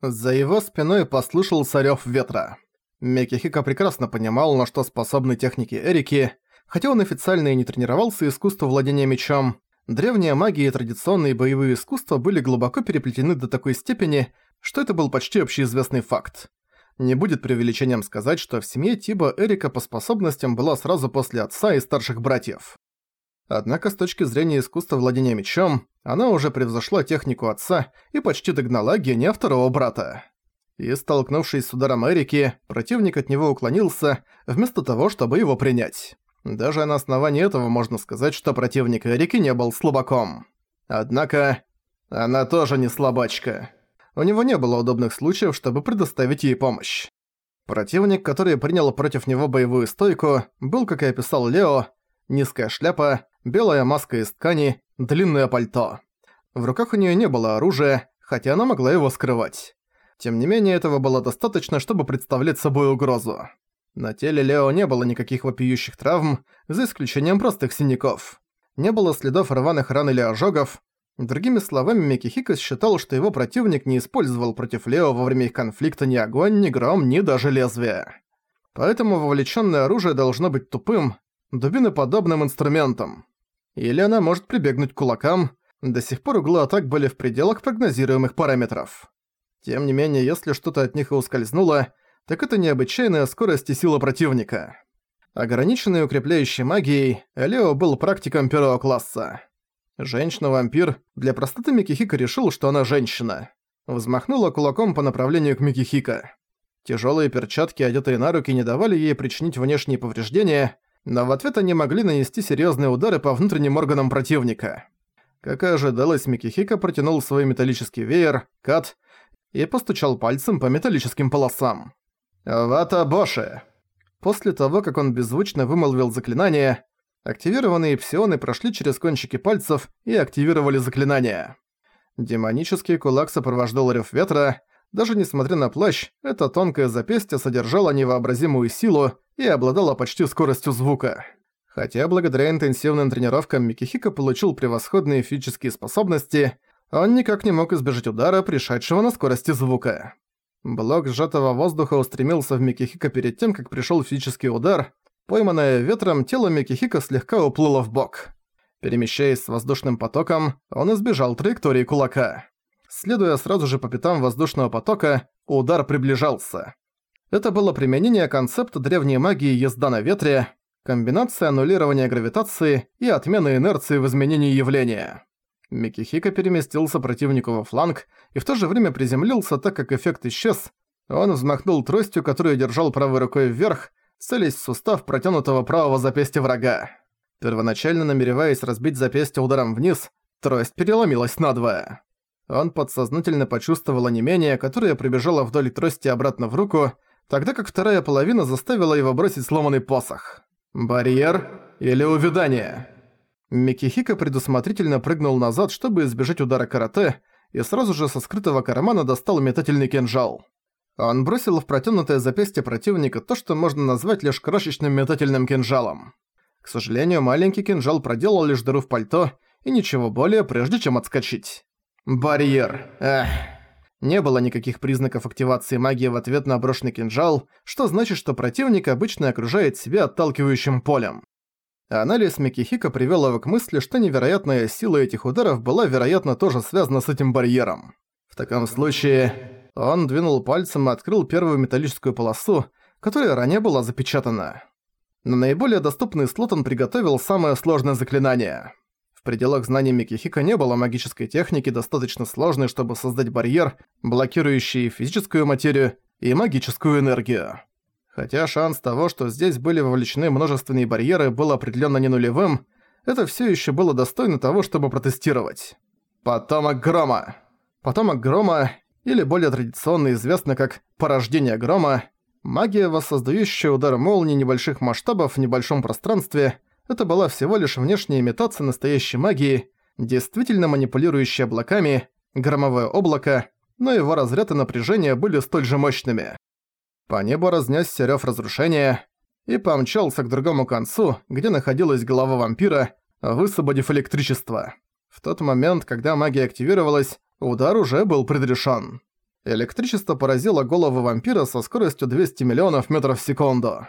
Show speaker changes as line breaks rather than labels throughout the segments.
За его спиной послышался рёв ветра. Мекихика прекрасно понимал, на что способны техники Эрики, хотя он официально и не тренировался искусству владения мечом, древняя магия и традиционные боевые искусства были глубоко переплетены до такой степени, что это был почти общеизвестный факт. Не будет преувеличением сказать, что в семье Тиба Эрика по способностям была сразу после отца и старших братьев. Однако с точки зрения искусства владения мечом, она уже превзошла технику отца и почти догнала гения второго брата. И столкнувшись с ударом Эрики, противник от него уклонился, вместо того, чтобы его принять. Даже на основании этого можно сказать, что противник Эрики не был слабаком. Однако, она тоже не слабачка у него не было удобных случаев, чтобы предоставить ей помощь. Противник, который принял против него боевую стойку, был, как и описал Лео, низкая шляпа, белая маска из ткани, длинное пальто. В руках у нее не было оружия, хотя она могла его скрывать. Тем не менее, этого было достаточно, чтобы представлять собой угрозу. На теле Лео не было никаких вопиющих травм, за исключением простых синяков. Не было следов рваных ран или ожогов, Другими словами, Микихико считал, что его противник не использовал против Лео во время их конфликта ни огонь, ни гром, ни даже лезвие. Поэтому вовлеченное оружие должно быть тупым, дубиноподобным инструментом. Или она может прибегнуть к кулакам, до сих пор углы атак были в пределах прогнозируемых параметров. Тем не менее, если что-то от них и ускользнуло, так это необычайная скорость и сила противника. Ограниченный укрепляющей магией, Лео был практиком первого класса. Женщина-вампир, для простоты Микихика решил, что она женщина. Взмахнула кулаком по направлению к Микихика. Тяжелые перчатки, одетые на руки, не давали ей причинить внешние повреждения, но в ответ они могли нанести серьезные удары по внутренним органам противника. Как и ожидалось, Микихика протянул свой металлический веер, кат, и постучал пальцем по металлическим полосам. «Вата Боши!» После того, как он беззвучно вымолвил заклинание, Активированные псионы прошли через кончики пальцев и активировали заклинание. Демонический кулак сопровождал рев ветра. Даже несмотря на плащ, это тонкое запястье содержало невообразимую силу и обладало почти скоростью звука. Хотя благодаря интенсивным тренировкам Микихико получил превосходные физические способности, он никак не мог избежать удара, пришедшего на скорости звука. Блок сжатого воздуха устремился в Микихико перед тем, как пришел физический удар, Пойманное ветром, тело Микихика слегка уплыло в бок. Перемещаясь с воздушным потоком, он избежал траектории кулака. Следуя сразу же по пятам воздушного потока, удар приближался. Это было применение концепта древней магии «Езда на ветре», комбинация аннулирования гравитации и отмены инерции в изменении явления. Микихика переместился противнику во фланг и в то же время приземлился, так как эффект исчез. Он взмахнул тростью, которую держал правой рукой вверх, целясь в сустав протянутого правого запястья врага. Первоначально намереваясь разбить запястье ударом вниз, трость переломилась надвое. Он подсознательно почувствовал онемение, которое прибежало вдоль трости обратно в руку, тогда как вторая половина заставила его бросить сломанный посох. Барьер или увядание? Микихика предусмотрительно прыгнул назад, чтобы избежать удара карате, и сразу же со скрытого кармана достал метательный кинжал. Он бросил в протянутое запястье противника то, что можно назвать лишь крошечным метательным кинжалом. К сожалению, маленький кинжал проделал лишь дыру в пальто, и ничего более, прежде чем отскочить. Барьер. Эх. Не было никаких признаков активации магии в ответ на брошенный кинжал, что значит, что противник обычно окружает себя отталкивающим полем. Анализ Микихика привел его к мысли, что невероятная сила этих ударов была, вероятно, тоже связана с этим барьером. В таком случае... Он двинул пальцем и открыл первую металлическую полосу, которая ранее была запечатана. На наиболее доступный слот он приготовил самое сложное заклинание. Пределах знаний Микихика не было магической техники, достаточно сложной, чтобы создать барьер, блокирующий физическую материю и магическую энергию. Хотя шанс того, что здесь были вовлечены множественные барьеры, был определенно не нулевым, это все еще было достойно того, чтобы протестировать. Потомок Грома. Потомок Грома или более традиционно известно как «порождение грома», магия, воссоздающая удар молнии небольших масштабов в небольшом пространстве, это была всего лишь внешняя имитация настоящей магии, действительно манипулирующая облаками, громовое облако, но его разряд и напряжение были столь же мощными. По небу разнесся рёв разрушения и помчался к другому концу, где находилась голова вампира, высвободив электричество. В тот момент, когда магия активировалась, Удар уже был предрешен. Электричество поразило голову вампира со скоростью 200 миллионов метров в секунду.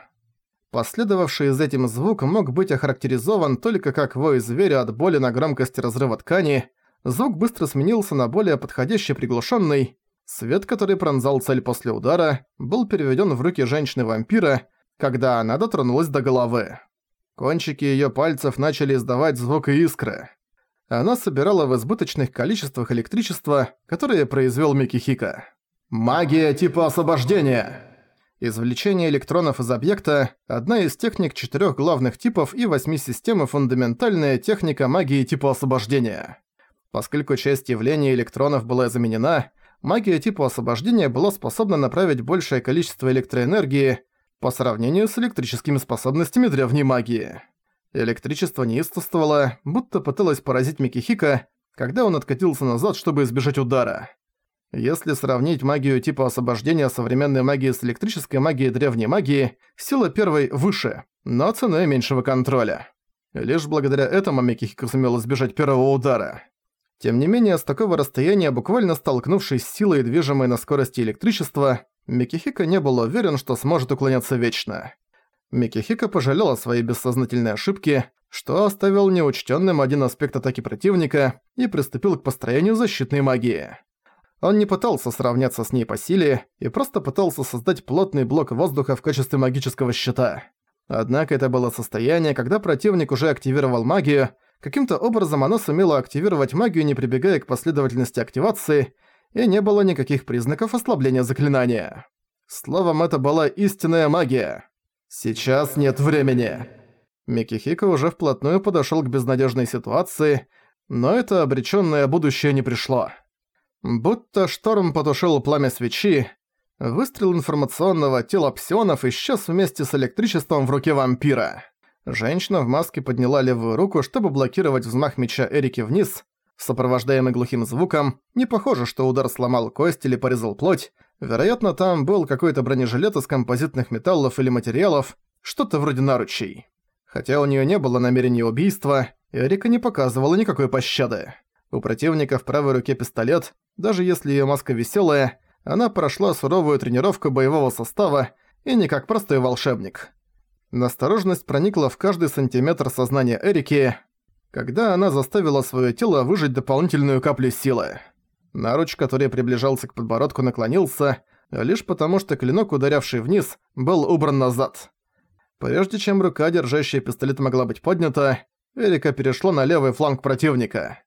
Последовавший из этим звук мог быть охарактеризован только как вой зверя от боли на громкости разрыва ткани. Звук быстро сменился на более подходящий приглушенный. Свет, который пронзал цель после удара, был переведен в руки женщины-вампира, когда она дотронулась до головы. Кончики ее пальцев начали издавать звук и искры она собирала в избыточных количествах электричество, которое произвел Микихика. «Магия типа освобождения!» Извлечение электронов из объекта – одна из техник четырех главных типов и восьми систем и фундаментальная техника магии типа освобождения. Поскольку часть явления электронов была заменена, магия типа освобождения была способна направить большее количество электроэнергии по сравнению с электрическими способностями древней магии. Электричество неистовствовало, будто пыталось поразить Микихика, когда он откатился назад, чтобы избежать удара. Если сравнить магию типа освобождения современной магии с электрической магией древней магии, сила первой выше, но ценой меньшего контроля. Лишь благодаря этому Микихика сумел избежать первого удара. Тем не менее, с такого расстояния, буквально столкнувшись с силой, движимой на скорости электричества, Микихика не был уверен, что сможет уклоняться вечно. Микихика пожалел о своей бессознательной ошибке, что оставил неучтенным один аспект атаки противника и приступил к построению защитной магии. Он не пытался сравняться с ней по силе и просто пытался создать плотный блок воздуха в качестве магического щита. Однако это было состояние, когда противник уже активировал магию, каким-то образом она сумела активировать магию, не прибегая к последовательности активации, и не было никаких признаков ослабления заклинания. Словом, это была истинная магия. «Сейчас нет времени». Микихико уже вплотную подошёл к безнадежной ситуации, но это обречённое будущее не пришло. Будто шторм потушил пламя свечи, выстрел информационного тела псионов исчез вместе с электричеством в руке вампира. Женщина в маске подняла левую руку, чтобы блокировать взмах меча Эрики вниз, сопровождаемый глухим звуком. Не похоже, что удар сломал кость или порезал плоть, Вероятно, там был какой-то бронежилет из композитных металлов или материалов, что-то вроде наручей. Хотя у неё не было намерения убийства, Эрика не показывала никакой пощады. У противника в правой руке пистолет, даже если её маска весёлая, она прошла суровую тренировку боевого состава и не как простой волшебник. Настороженность проникла в каждый сантиметр сознания Эрики, когда она заставила своё тело выжать дополнительную каплю силы. Наруч, который приближался к подбородку, наклонился, лишь потому что клинок, ударявший вниз, был убран назад. Прежде чем рука, держащая пистолет, могла быть поднята, Эрика перешла на левый фланг противника.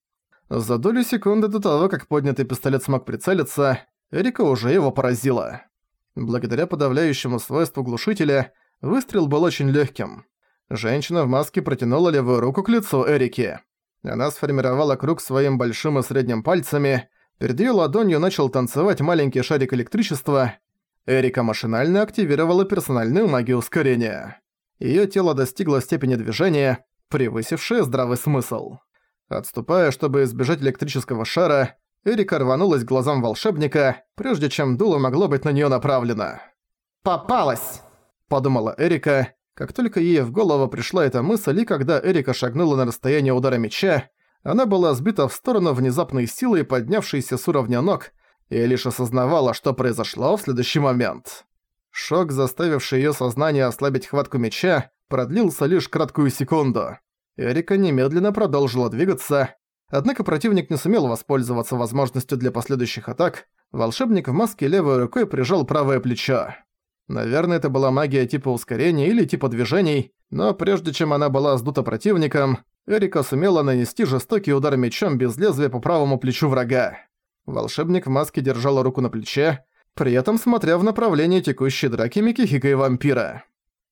За долю секунды до того, как поднятый пистолет смог прицелиться, Эрика уже его поразила. Благодаря подавляющему свойству глушителя, выстрел был очень легким. Женщина в маске протянула левую руку к лицу Эрики. Она сформировала круг своим большим и средним пальцами, Перед её ладонью начал танцевать маленький шарик электричества. Эрика машинально активировала персональную магию ускорения. Её тело достигло степени движения, превысившее здравый смысл. Отступая, чтобы избежать электрического шара, Эрика рванулась глазам волшебника, прежде чем дуло могло быть на неё направлено. «Попалась!» – подумала Эрика. Как только ей в голову пришла эта мысль, и когда Эрика шагнула на расстояние удара меча, она была сбита в сторону внезапной силой, поднявшейся с уровня ног, и лишь осознавала, что произошло в следующий момент. Шок, заставивший её сознание ослабить хватку меча, продлился лишь краткую секунду. Эрика немедленно продолжила двигаться, однако противник не сумел воспользоваться возможностью для последующих атак, волшебник в маске левой рукой прижал правое плечо. Наверное, это была магия типа ускорения или типа движений, но прежде чем она была сдута противником, Эрика сумела нанести жестокий удар мечом без лезвия по правому плечу врага. Волшебник в маске держала руку на плече, при этом смотря в направлении текущей драки Микихика и вампира.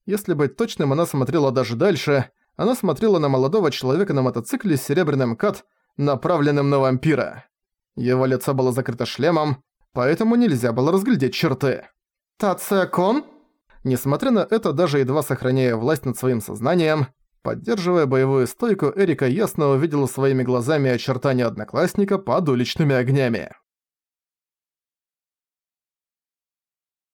Если быть точным, она смотрела даже дальше. Она смотрела на молодого человека на мотоцикле с серебряным кат, направленным на вампира. Его лицо было закрыто шлемом, поэтому нельзя было разглядеть черты. «Тацекон?» Несмотря на это, даже едва сохраняя власть над своим сознанием, Поддерживая боевую стойку, Эрика ясно увидела своими глазами очертания одноклассника под уличными огнями.